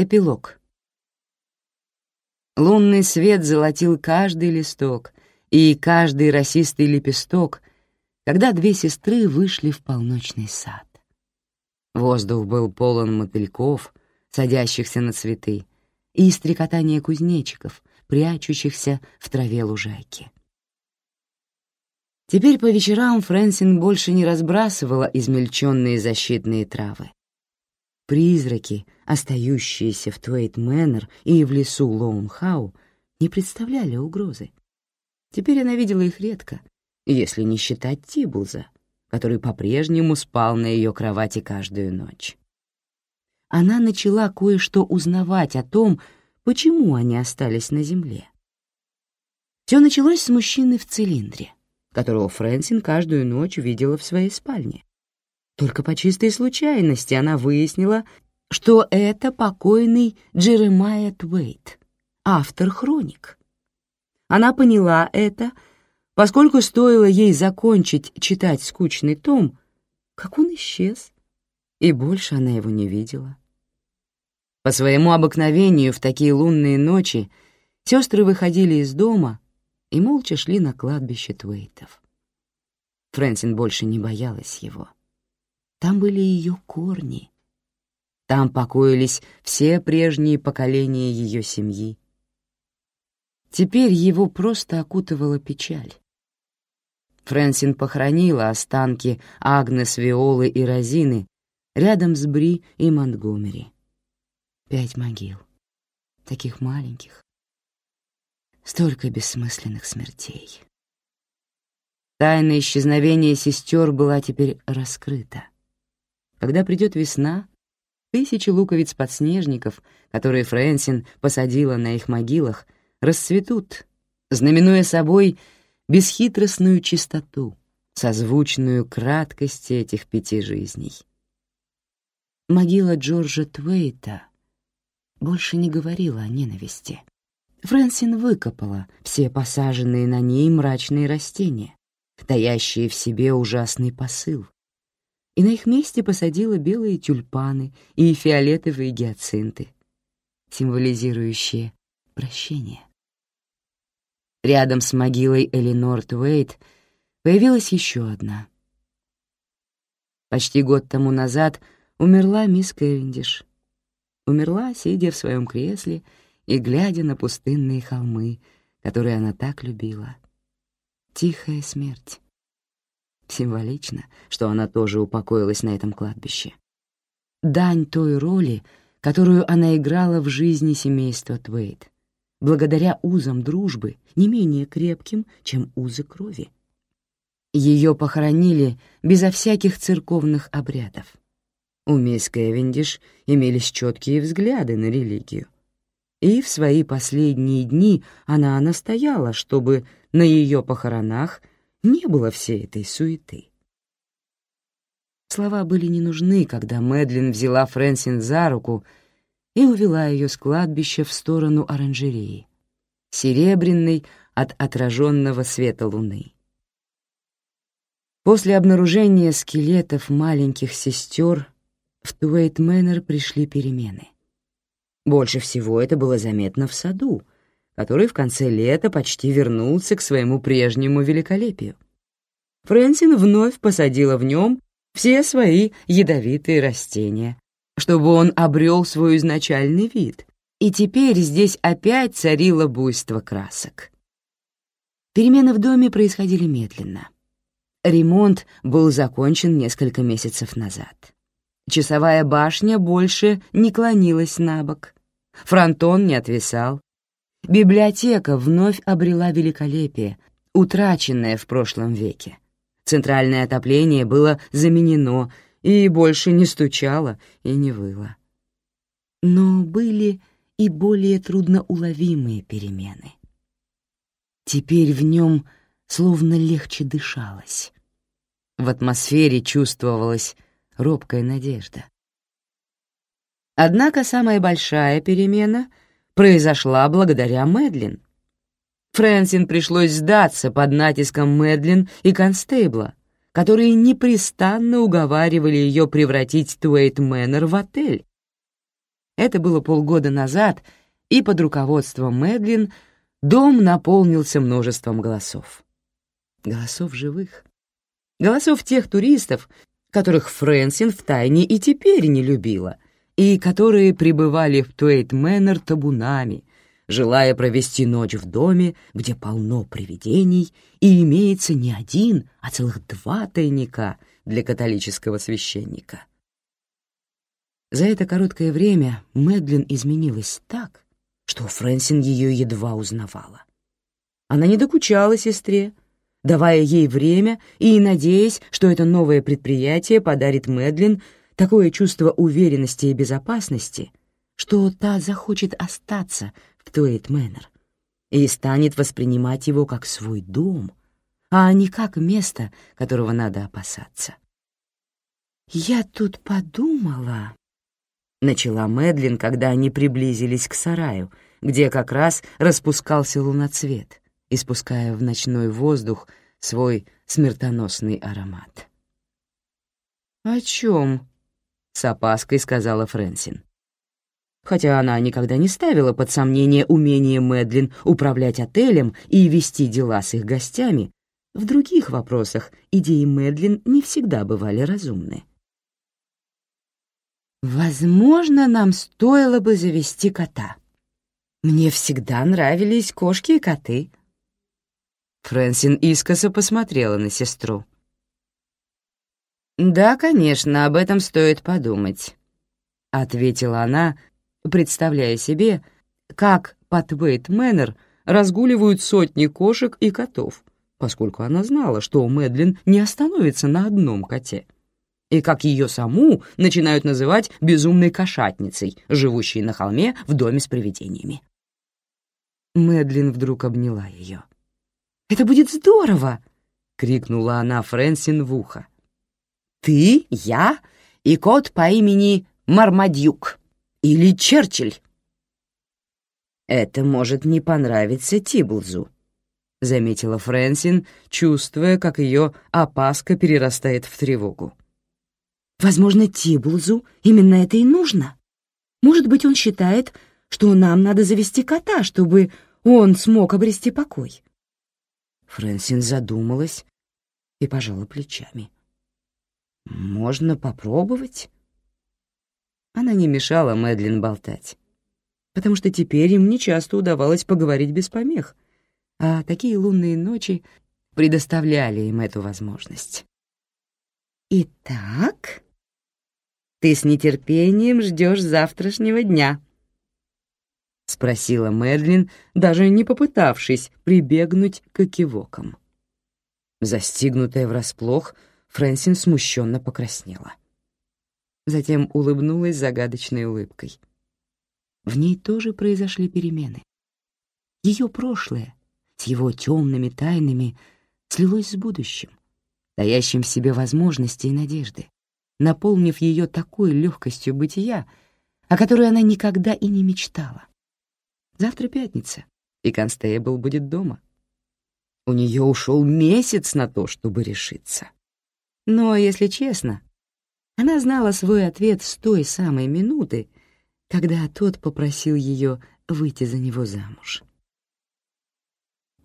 Эпилог. Лунный свет золотил каждый листок и каждый росистый лепесток, когда две сестры вышли в полночный сад. Воздух был полон мотыльков, садящихся на цветы, и стрекотания кузнечиков, прячущихся в траве лужайки. Теперь по вечерам Фрэнсин больше не разбрасывала измельченные защитные травы. Призраки, остающиеся в Туэйт-Мэннер и в лесу Лоунхау, не представляли угрозы. Теперь она видела их редко, если не считать Тиблза, который по-прежнему спал на ее кровати каждую ночь. Она начала кое-что узнавать о том, почему они остались на земле. Все началось с мужчины в цилиндре, которого Фрэнсин каждую ночь видела в своей спальне. Только по чистой случайности она выяснила, что это покойный Джеремайя Твейт, автор хроник. Она поняла это, поскольку стоило ей закончить читать скучный том, как он исчез, и больше она его не видела. По своему обыкновению в такие лунные ночи сестры выходили из дома и молча шли на кладбище Твейтов. Фрэнсин больше не боялась его. Там были ее корни. Там покоились все прежние поколения ее семьи. Теперь его просто окутывала печаль. Фрэнсин похоронила останки Агнес, Виолы и Розины рядом с Бри и Монтгомери. Пять могил, таких маленьких. Столько бессмысленных смертей. Тайна исчезновения сестер была теперь раскрыта. Когда придет весна, тысячи луковиц-подснежников, которые Фрэнсин посадила на их могилах, расцветут, знаменуя собой бесхитростную чистоту, созвучную краткости этих пяти жизней. Могила Джорджа Твейта больше не говорила о ненависти. Фрэнсин выкопала все посаженные на ней мрачные растения, таящие в себе ужасный посыл, и на их месте посадила белые тюльпаны и фиолетовые гиацинты, символизирующие прощение. Рядом с могилой Эленор Твейт появилась еще одна. Почти год тому назад умерла мисс Кевиндиш. Умерла, сидя в своем кресле и глядя на пустынные холмы, которые она так любила. Тихая смерть. Символично, что она тоже упокоилась на этом кладбище. Дань той роли, которую она играла в жизни семейства Твейт, благодаря узам дружбы, не менее крепким, чем узы крови. Ее похоронили безо всяких церковных обрядов. У мисс Кевиндиш имелись четкие взгляды на религию. И в свои последние дни она настояла, чтобы на ее похоронах не было всей этой суеты. Слова были не нужны, когда Мэдлин взяла Фрэнсин за руку и увела ее с кладбища в сторону оранжереи, серебряной от отраженного света луны. После обнаружения скелетов маленьких сестер в Туэйт-Мэннер пришли перемены. Больше всего это было заметно в саду — который в конце лета почти вернулся к своему прежнему великолепию. Фрэнсин вновь посадила в нем все свои ядовитые растения, чтобы он обрел свой изначальный вид, и теперь здесь опять царило буйство красок. Перемены в доме происходили медленно. Ремонт был закончен несколько месяцев назад. Часовая башня больше не клонилась на бок, фронтон не отвисал, Библиотека вновь обрела великолепие, утраченное в прошлом веке. Центральное отопление было заменено и больше не стучало и не выло. Но были и более трудноуловимые перемены. Теперь в нем словно легче дышалось. В атмосфере чувствовалась робкая надежда. Однако самая большая перемена — произошла благодаря Мэдлин. Фрэнсин пришлось сдаться под натиском Мэдлин и Констейбла, которые непрестанно уговаривали ее превратить Туэйт-Мэннер в отель. Это было полгода назад, и под руководством Мэдлин дом наполнился множеством голосов. Голосов живых. Голосов тех туристов, которых Фрэнсин втайне и теперь не любила, и которые прибывали в Туэйт-Мэннер табунами, желая провести ночь в доме, где полно привидений и имеется не один, а целых два тайника для католического священника. За это короткое время Мэдлин изменилась так, что Фрэнсин ее едва узнавала. Она не докучала сестре, давая ей время и надеясь, что это новое предприятие подарит Мэдлин такое чувство уверенности и безопасности, что та захочет остаться в Туэйт Мэннер и станет воспринимать его как свой дом, а не как место, которого надо опасаться. «Я тут подумала», — начала Мэдлин, когда они приблизились к сараю, где как раз распускался луноцвет, испуская в ночной воздух свой смертоносный аромат. «О чем?» — с опаской сказала Фрэнсин. Хотя она никогда не ставила под сомнение умение Мэдлин управлять отелем и вести дела с их гостями, в других вопросах идеи Мэдлин не всегда бывали разумны. Возможно, нам стоило бы завести кота. Мне всегда нравились кошки и коты. Фрэнсин искоса посмотрела на сестру. «Да, конечно, об этом стоит подумать», — ответила она, представляя себе, как по Твейт Мэннер разгуливают сотни кошек и котов, поскольку она знала, что Мэдлин не остановится на одном коте — и как ее саму начинают называть безумной кошатницей, живущей на холме в доме с привидениями. Мэдлин вдруг обняла ее. «Это будет здорово!» — крикнула она Фрэнсин в ухо. «Ты, я и кот по имени Мармадюк или Черчилль». «Это может не понравиться Тиблзу», — заметила Фрэнсин, чувствуя, как ее опаска перерастает в тревогу. Возможно, Тиблзу именно это и нужно. Может быть, он считает, что нам надо завести кота, чтобы он смог обрести покой. Фрэнсин задумалась и пожала плечами. «Можно попробовать?» Она не мешала Мэдлин болтать, потому что теперь им нечасто удавалось поговорить без помех, а такие лунные ночи предоставляли им эту возможность. «Итак», ты с нетерпением ждешь завтрашнего дня?» — спросила Мэдлин, даже не попытавшись прибегнуть к кивокам. Застигнутая врасплох, Фрэнсин смущенно покраснела. Затем улыбнулась загадочной улыбкой. В ней тоже произошли перемены. Ее прошлое с его темными тайнами слилось с будущим, таящим в себе возможности и надежды наполнив ее такой легкостью бытия, о которой она никогда и не мечтала. Завтра пятница, и Констейбл будет дома. У нее ушел месяц на то, чтобы решиться. Но, если честно, она знала свой ответ с той самой минуты, когда тот попросил ее выйти за него замуж.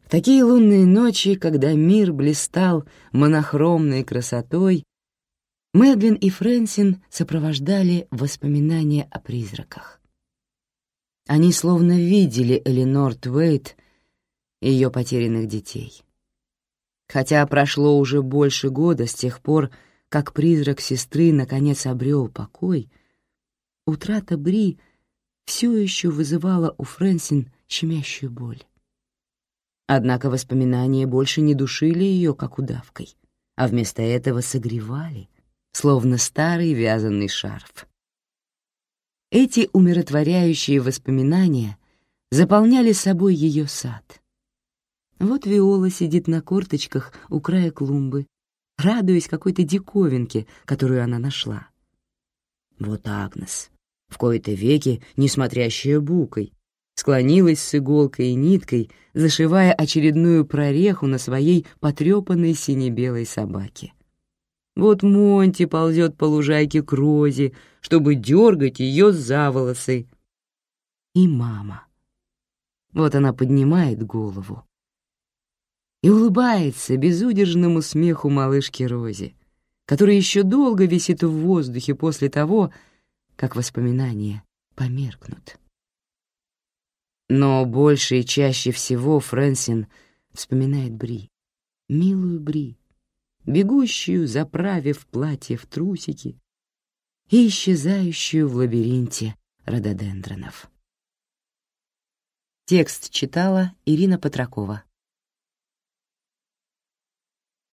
В такие лунные ночи, когда мир блистал монохромной красотой, Мэдлин и Фрэнсин сопровождали воспоминания о призраках. Они словно видели Эленор Твейт и ее потерянных детей. Хотя прошло уже больше года с тех пор, как призрак сестры наконец обрел покой, утрата Бри все еще вызывала у Фрэнсин щемящую боль. Однако воспоминания больше не душили ее, как удавкой, а вместо этого согревали, словно старый вязаный шарф. Эти умиротворяющие воспоминания заполняли собой ее сад. Вот Виола сидит на корточках у края клумбы, радуясь какой-то диковинке, которую она нашла. Вот Агнес, в кои-то веки не смотрящая букой, склонилась с иголкой и ниткой, зашивая очередную прореху на своей потрепанной сине-белой собаке. Вот Монти ползет по лужайке к Розе, чтобы дергать ее за волосы. И мама. Вот она поднимает голову и улыбается безудержному смеху малышки Розе, который еще долго висит в воздухе после того, как воспоминания померкнут. Но больше и чаще всего Фрэнсин вспоминает Бри, милую Бри, бегущую, заправив платье в трусики и исчезающую в лабиринте рододендронов. Текст читала Ирина Патракова.